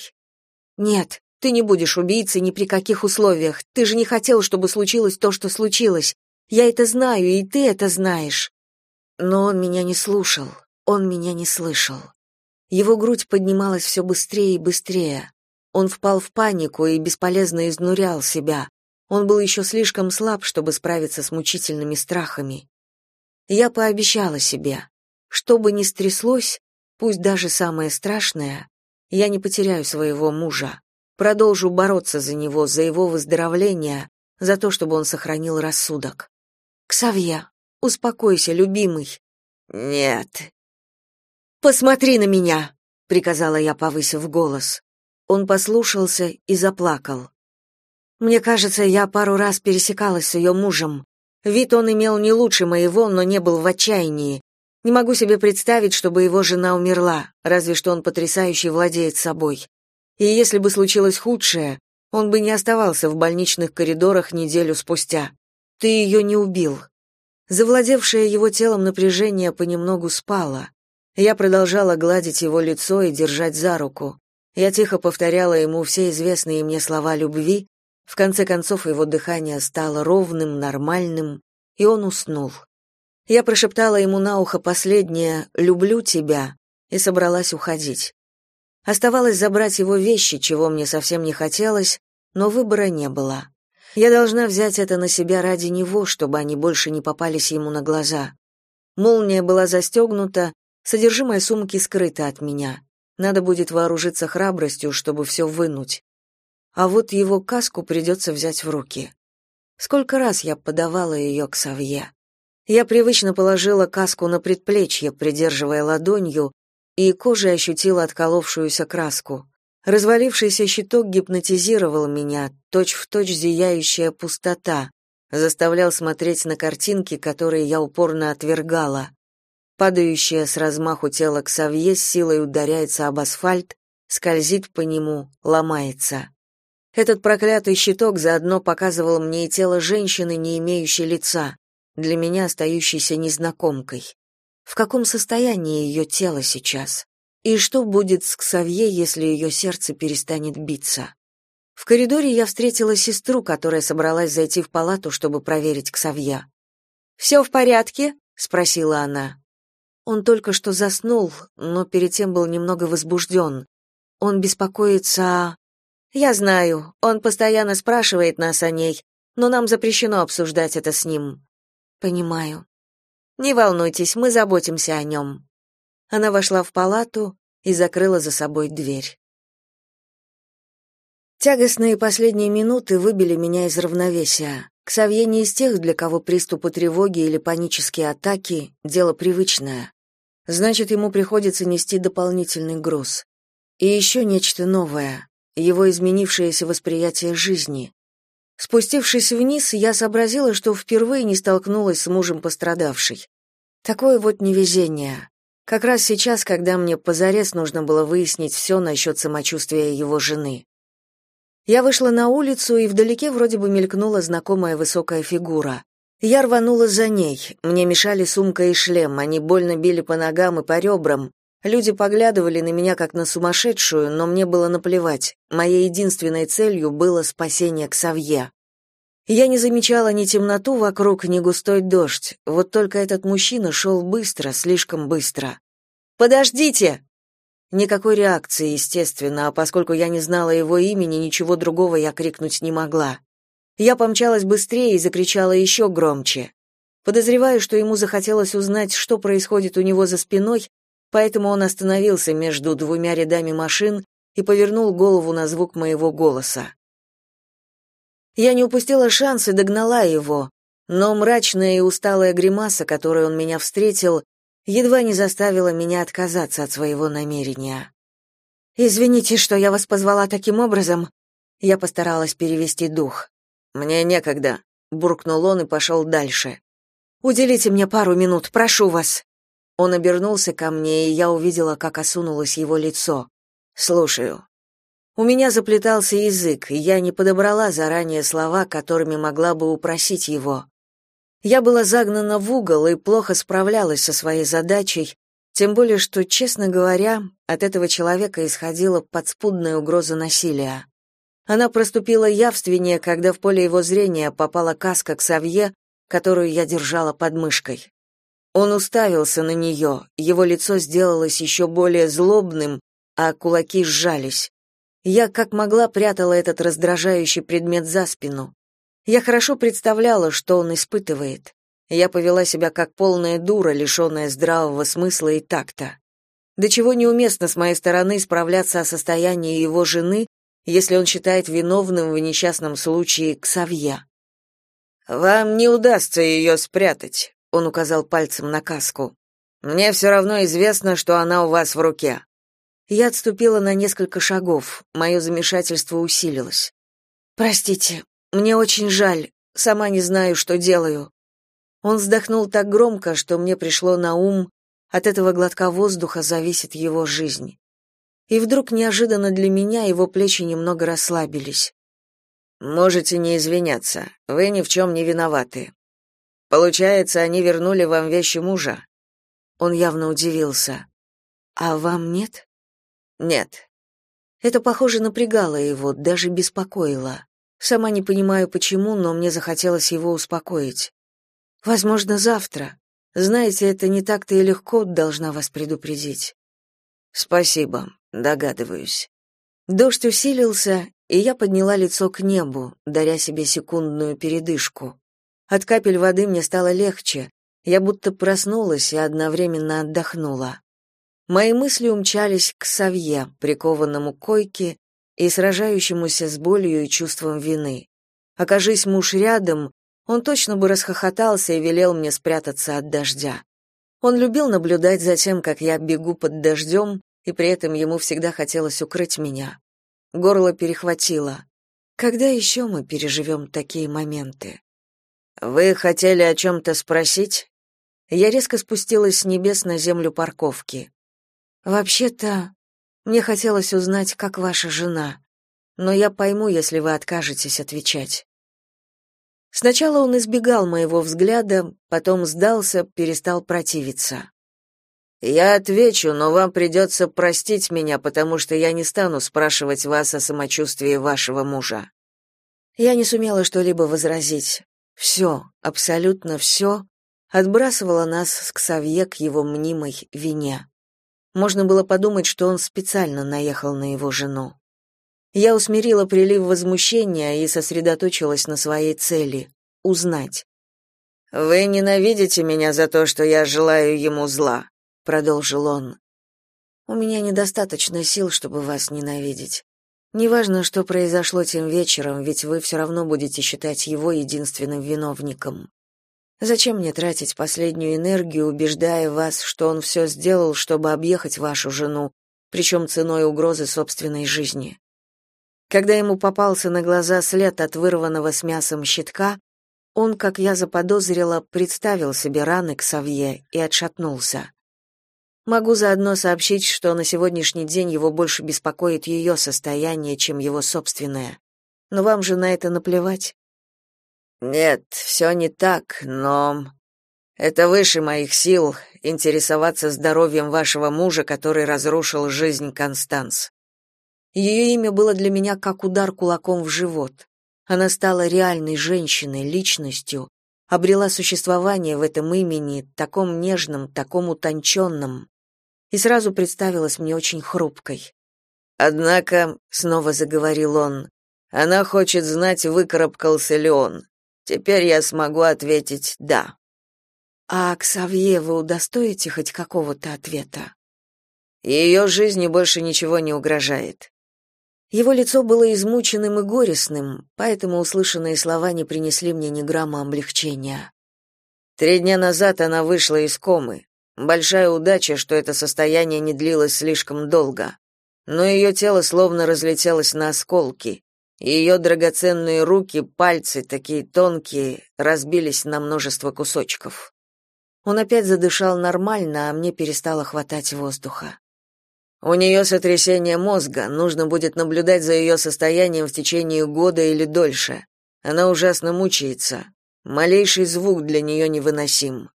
«Нет, ты не будешь убийцей ни при каких условиях. Ты же не хотел, чтобы случилось то, что случилось. Я это знаю, и ты это знаешь. Но он меня не слушал. Он меня не слышал. Его грудь поднималась все быстрее и быстрее. Он впал в панику и бесполезно изнурял себя. Он был еще слишком слаб, чтобы справиться с мучительными страхами. Я пообещала себе, что бы ни стряслось, пусть даже самое страшное, я не потеряю своего мужа. Продолжу бороться за него, за его выздоровление, за то, чтобы он сохранил рассудок. Ксавья, успокойся, любимый. Нет. Посмотри на меня, приказала я, повысив голос. Он послушался и заплакал. Мне кажется, я пару раз пересекалась с ее мужем. Вид он имел не лучше моего, но не был в отчаянии. Не могу себе представить, чтобы его жена умерла, разве что он потрясающе владеет собой. И если бы случилось худшее, он бы не оставался в больничных коридорах неделю спустя. Ты ее не убил. Завладевшее его телом напряжение понемногу спало. Я продолжала гладить его лицо и держать за руку. Я тихо повторяла ему все известные мне слова любви. В конце концов его дыхание стало ровным, нормальным, и он уснул. Я прошептала ему на ухо последнее «люблю тебя» и собралась уходить. Оставалось забрать его вещи, чего мне совсем не хотелось, но выбора не было. Я должна взять это на себя ради него, чтобы они больше не попались ему на глаза. Молния была застегнута, содержимое сумки скрыто от меня. Надо будет вооружиться храбростью, чтобы все вынуть. А вот его каску придется взять в руки. Сколько раз я подавала ее к Савье. Я привычно положила каску на предплечье, придерживая ладонью, и кожей ощутила отколовшуюся краску. Развалившийся щиток гипнотизировал меня, точь-в-точь точь зияющая пустота, заставлял смотреть на картинки, которые я упорно отвергала. Падающее с размаху тело к Савье с силой ударяется об асфальт, скользит по нему, ломается. Этот проклятый щиток заодно показывал мне и тело женщины, не имеющей лица, для меня остающейся незнакомкой в каком состоянии ее тело сейчас, и что будет с Ксавье, если ее сердце перестанет биться. В коридоре я встретила сестру, которая собралась зайти в палату, чтобы проверить Ксавье. «Все в порядке?» — спросила она. Он только что заснул, но перед тем был немного возбужден. Он беспокоится «Я знаю, он постоянно спрашивает нас о ней, но нам запрещено обсуждать это с ним». «Понимаю. Не волнуйтесь, мы заботимся о нем». Она вошла в палату и закрыла за собой дверь. Тягостные последние минуты выбили меня из равновесия. Ксавье не из тех, для кого приступы тревоги или панические атаки — дело привычное. Значит, ему приходится нести дополнительный груз. И еще нечто новое — его изменившееся восприятие жизни. Спустившись вниз, я сообразила, что впервые не столкнулась с мужем пострадавшей. Такое вот невезение. Как раз сейчас, когда мне позарез нужно было выяснить все насчет самочувствия его жены. Я вышла на улицу, и вдалеке вроде бы мелькнула знакомая высокая фигура. Я рванула за ней. Мне мешали сумка и шлем, они больно били по ногам и по ребрам. Люди поглядывали на меня как на сумасшедшую, но мне было наплевать. Моей единственной целью было спасение Ксавье. Я не замечала ни темноту вокруг, ни густой дождь. Вот только этот мужчина шел быстро, слишком быстро. «Подождите!» Никакой реакции, естественно, а поскольку я не знала его имени, ничего другого я крикнуть не могла. Я помчалась быстрее и закричала еще громче. Подозреваю, что ему захотелось узнать, что происходит у него за спиной, поэтому он остановился между двумя рядами машин и повернул голову на звук моего голоса. Я не упустила шанс и догнала его, но мрачная и усталая гримаса, которой он меня встретил, едва не заставила меня отказаться от своего намерения. «Извините, что я вас позвала таким образом», — я постаралась перевести дух. Мне некогда, буркнул он и пошел дальше. Уделите мне пару минут, прошу вас. Он обернулся ко мне, и я увидела, как осунулось его лицо. Слушаю. У меня заплетался язык, и я не подобрала заранее слова, которыми могла бы упросить его. Я была загнана в угол и плохо справлялась со своей задачей, тем более что, честно говоря, от этого человека исходила подспудная угроза насилия. Она проступила явственнее, когда в поле его зрения попала каска к Савье, которую я держала под мышкой. Он уставился на нее, его лицо сделалось еще более злобным, а кулаки сжались. Я как могла прятала этот раздражающий предмет за спину. Я хорошо представляла, что он испытывает. Я повела себя как полная дура, лишенная здравого смысла и такта. До чего неуместно с моей стороны справляться о состоянии его жены, если он считает виновным в несчастном случае Ксавье. «Вам не удастся ее спрятать», — он указал пальцем на каску. «Мне все равно известно, что она у вас в руке». Я отступила на несколько шагов, мое замешательство усилилось. «Простите, мне очень жаль, сама не знаю, что делаю». Он вздохнул так громко, что мне пришло на ум, от этого глотка воздуха зависит его жизнь. И вдруг неожиданно для меня его плечи немного расслабились. Можете не извиняться. Вы ни в чем не виноваты. Получается, они вернули вам вещи мужа. Он явно удивился. А вам нет? Нет. Это, похоже, напрягало его, даже беспокоило. Сама не понимаю почему, но мне захотелось его успокоить. Возможно, завтра. Знаете, это не так-то и легко, должна вас предупредить. Спасибо, догадываюсь. Дождь усилился, и я подняла лицо к небу, даря себе секундную передышку. От капель воды мне стало легче. Я будто проснулась и одновременно отдохнула. Мои мысли умчались к Савье, прикованному к койке и сражающемуся с болью и чувством вины. Окажись муж рядом, он точно бы расхохотался и велел мне спрятаться от дождя. Он любил наблюдать за тем, как я бегу под дождем, и при этом ему всегда хотелось укрыть меня. Горло перехватило. Когда еще мы переживем такие моменты? Вы хотели о чем-то спросить? Я резко спустилась с небес на землю парковки. Вообще-то, мне хотелось узнать, как ваша жена, но я пойму, если вы откажетесь отвечать. Сначала он избегал моего взгляда, потом сдался, перестал противиться. Я отвечу, но вам придется простить меня, потому что я не стану спрашивать вас о самочувствии вашего мужа. Я не сумела что-либо возразить. Все, абсолютно все, отбрасывало нас с Ксавье к его мнимой вине. Можно было подумать, что он специально наехал на его жену. Я усмирила прилив возмущения и сосредоточилась на своей цели — узнать. «Вы ненавидите меня за то, что я желаю ему зла», — продолжил он. «У меня недостаточно сил, чтобы вас ненавидеть. Неважно, что произошло тем вечером, ведь вы все равно будете считать его единственным виновником. Зачем мне тратить последнюю энергию, убеждая вас, что он все сделал, чтобы объехать вашу жену, причем ценой угрозы собственной жизни? Когда ему попался на глаза след от вырванного с мясом щитка, он, как я заподозрила, представил себе раны к Савье и отшатнулся. Могу заодно сообщить, что на сегодняшний день его больше беспокоит ее состояние, чем его собственное. Но вам же на это наплевать. Нет, все не так, но это выше моих сил интересоваться здоровьем вашего мужа, который разрушил жизнь Констанс. Ее имя было для меня как удар кулаком в живот. Она стала реальной женщиной, личностью, обрела существование в этом имени, таком нежном, таком утонченном, и сразу представилась мне очень хрупкой. «Однако», — снова заговорил он, — «она хочет знать, выкарабкался ли он. Теперь я смогу ответить «да». «А Ксавье вы удостоите хоть какого-то ответа?» Ее жизни больше ничего не угрожает. Его лицо было измученным и горестным, поэтому услышанные слова не принесли мне ни грамма облегчения. Три дня назад она вышла из комы. Большая удача, что это состояние не длилось слишком долго. Но ее тело словно разлетелось на осколки. Ее драгоценные руки, пальцы, такие тонкие, разбились на множество кусочков. Он опять задышал нормально, а мне перестало хватать воздуха. У нее сотрясение мозга, нужно будет наблюдать за ее состоянием в течение года или дольше. Она ужасно мучается. Малейший звук для нее невыносим.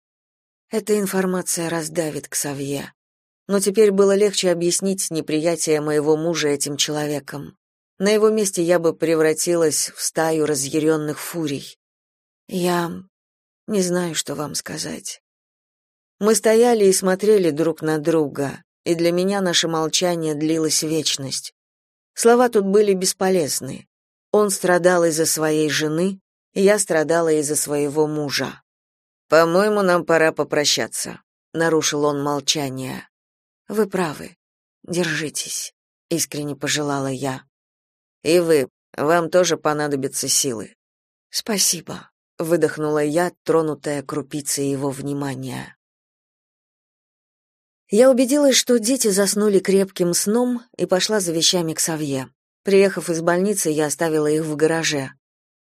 Эта информация раздавит Ксавье. Но теперь было легче объяснить неприятие моего мужа этим человеком. На его месте я бы превратилась в стаю разъяренных фурий. Я не знаю, что вам сказать. Мы стояли и смотрели друг на друга, и для меня наше молчание длилось вечность. Слова тут были бесполезны. Он страдал из-за своей жены, я страдала из-за своего мужа. По-моему, нам пора попрощаться, нарушил он молчание. Вы правы. Держитесь, искренне пожелала я. И вы, вам тоже понадобятся силы. Спасибо, выдохнула я, тронутая крупицей его внимания. Я убедилась, что дети заснули крепким сном и пошла за вещами к Савье. Приехав из больницы, я оставила их в гараже.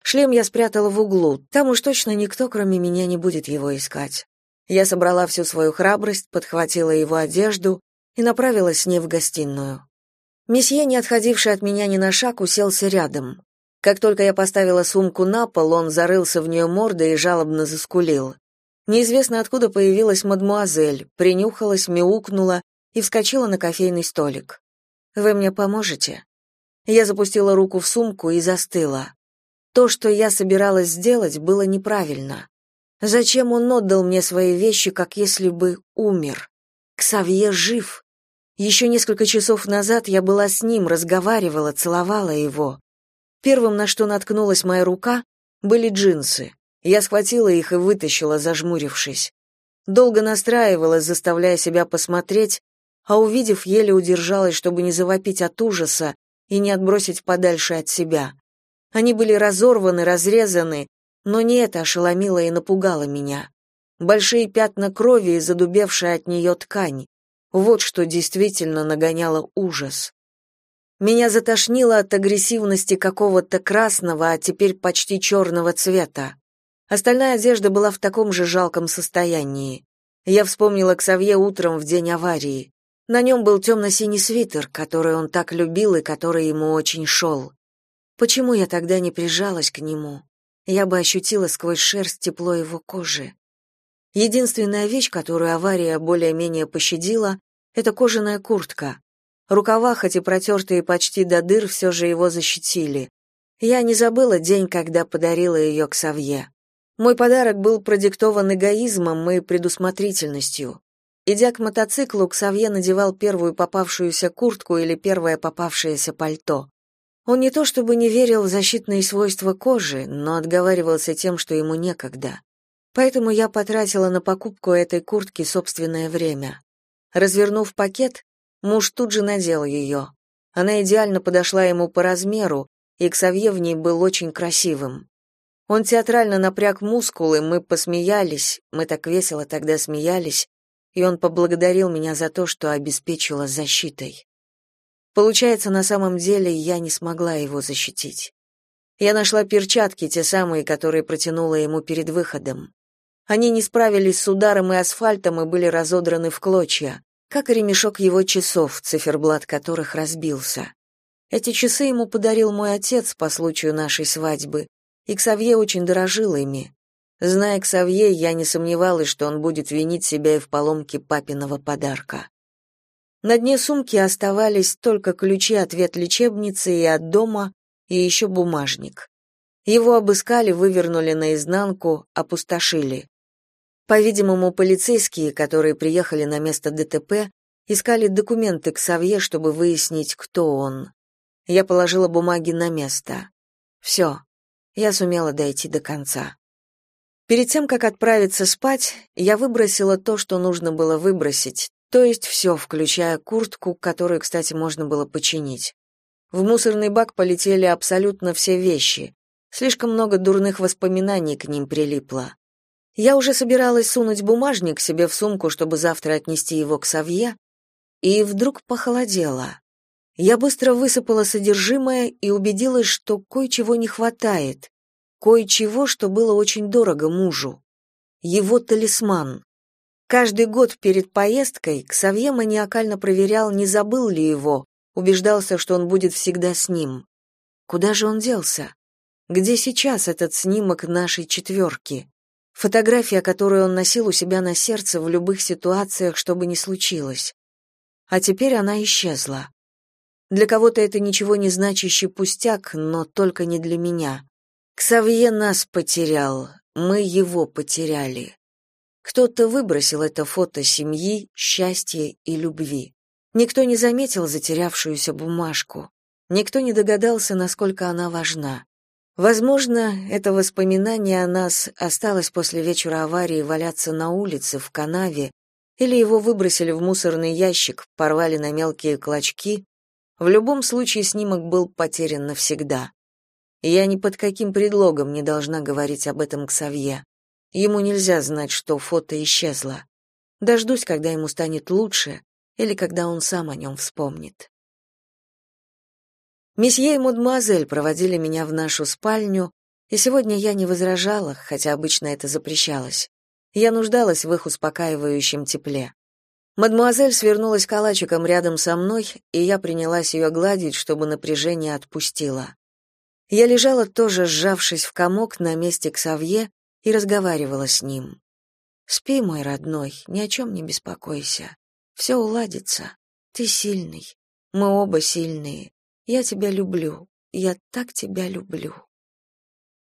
Шлем я спрятала в углу, там уж точно никто, кроме меня, не будет его искать. Я собрала всю свою храбрость, подхватила его одежду и направилась с ней в гостиную. Месье, не отходивший от меня ни на шаг, уселся рядом. Как только я поставила сумку на пол, он зарылся в нее мордой и жалобно заскулил. Неизвестно откуда появилась мадмуазель, принюхалась, мяукнула и вскочила на кофейный столик. «Вы мне поможете?» Я запустила руку в сумку и застыла. То, что я собиралась сделать, было неправильно. Зачем он отдал мне свои вещи, как если бы умер? Ксавье жив. Еще несколько часов назад я была с ним, разговаривала, целовала его. Первым, на что наткнулась моя рука, были джинсы. Я схватила их и вытащила, зажмурившись. Долго настраивалась, заставляя себя посмотреть, а увидев, еле удержалась, чтобы не завопить от ужаса и не отбросить подальше от себя. Они были разорваны, разрезаны, но не это ошеломило и напугало меня. Большие пятна крови и задубевшая от нее ткань. Вот что действительно нагоняло ужас. Меня затошнило от агрессивности какого-то красного, а теперь почти черного цвета. Остальная одежда была в таком же жалком состоянии. Я вспомнила Ксавье утром в день аварии. На нем был темно-синий свитер, который он так любил и который ему очень шел. Почему я тогда не прижалась к нему? Я бы ощутила сквозь шерсть тепло его кожи. Единственная вещь, которую авария более-менее пощадила, это кожаная куртка. Рукава, хоть и протертые почти до дыр, все же его защитили. Я не забыла день, когда подарила ее к Савье. Мой подарок был продиктован эгоизмом и предусмотрительностью. Идя к мотоциклу, Ксавье надевал первую попавшуюся куртку или первое попавшееся пальто. Он не то чтобы не верил в защитные свойства кожи, но отговаривался тем, что ему некогда. Поэтому я потратила на покупку этой куртки собственное время. Развернув пакет, муж тут же надел ее. Она идеально подошла ему по размеру, и Ксавье в ней был очень красивым. Он театрально напряг мускулы, мы посмеялись, мы так весело тогда смеялись, и он поблагодарил меня за то, что обеспечила защитой. Получается, на самом деле я не смогла его защитить. Я нашла перчатки, те самые, которые протянула ему перед выходом. Они не справились с ударом и асфальтом и были разодраны в клочья, как и ремешок его часов, циферблат которых разбился. Эти часы ему подарил мой отец по случаю нашей свадьбы, и Ксавье очень дорожил ими. Зная Ксавье, я не сомневалась, что он будет винить себя и в поломке папиного подарка. На дне сумки оставались только ключи от ветлечебницы и от дома, и еще бумажник. Его обыскали, вывернули наизнанку, опустошили. По-видимому, полицейские, которые приехали на место ДТП, искали документы к Савье, чтобы выяснить, кто он. Я положила бумаги на место. Все, я сумела дойти до конца. Перед тем, как отправиться спать, я выбросила то, что нужно было выбросить, то есть все, включая куртку, которую, кстати, можно было починить. В мусорный бак полетели абсолютно все вещи. Слишком много дурных воспоминаний к ним прилипло. Я уже собиралась сунуть бумажник себе в сумку, чтобы завтра отнести его к Савье, и вдруг похолодело. Я быстро высыпала содержимое и убедилась, что кое-чего не хватает, кое-чего, что было очень дорого мужу. Его талисман. Каждый год перед поездкой Ксавье маниакально проверял, не забыл ли его, убеждался, что он будет всегда с ним. Куда же он делся? Где сейчас этот снимок нашей четверки? Фотография, которую он носил у себя на сердце в любых ситуациях, что бы ни случилось. А теперь она исчезла. Для кого-то это ничего не значащий пустяк, но только не для меня. Ксавье нас потерял, мы его потеряли. Кто-то выбросил это фото семьи, счастья и любви. Никто не заметил затерявшуюся бумажку. Никто не догадался, насколько она важна. Возможно, это воспоминание о нас осталось после вечера аварии валяться на улице, в канаве, или его выбросили в мусорный ящик, порвали на мелкие клочки. В любом случае снимок был потерян навсегда. Я ни под каким предлогом не должна говорить об этом к Савье. Ему нельзя знать, что фото исчезло. Дождусь, когда ему станет лучше, или когда он сам о нем вспомнит. Месье и мадемуазель проводили меня в нашу спальню, и сегодня я не возражала, хотя обычно это запрещалось. Я нуждалась в их успокаивающем тепле. Мадемуазель свернулась калачиком рядом со мной, и я принялась ее гладить, чтобы напряжение отпустило. Я лежала тоже, сжавшись в комок на месте Ксавье, и разговаривала с ним. «Спи, мой родной, ни о чем не беспокойся. Все уладится. Ты сильный. Мы оба сильные. Я тебя люблю. Я так тебя люблю.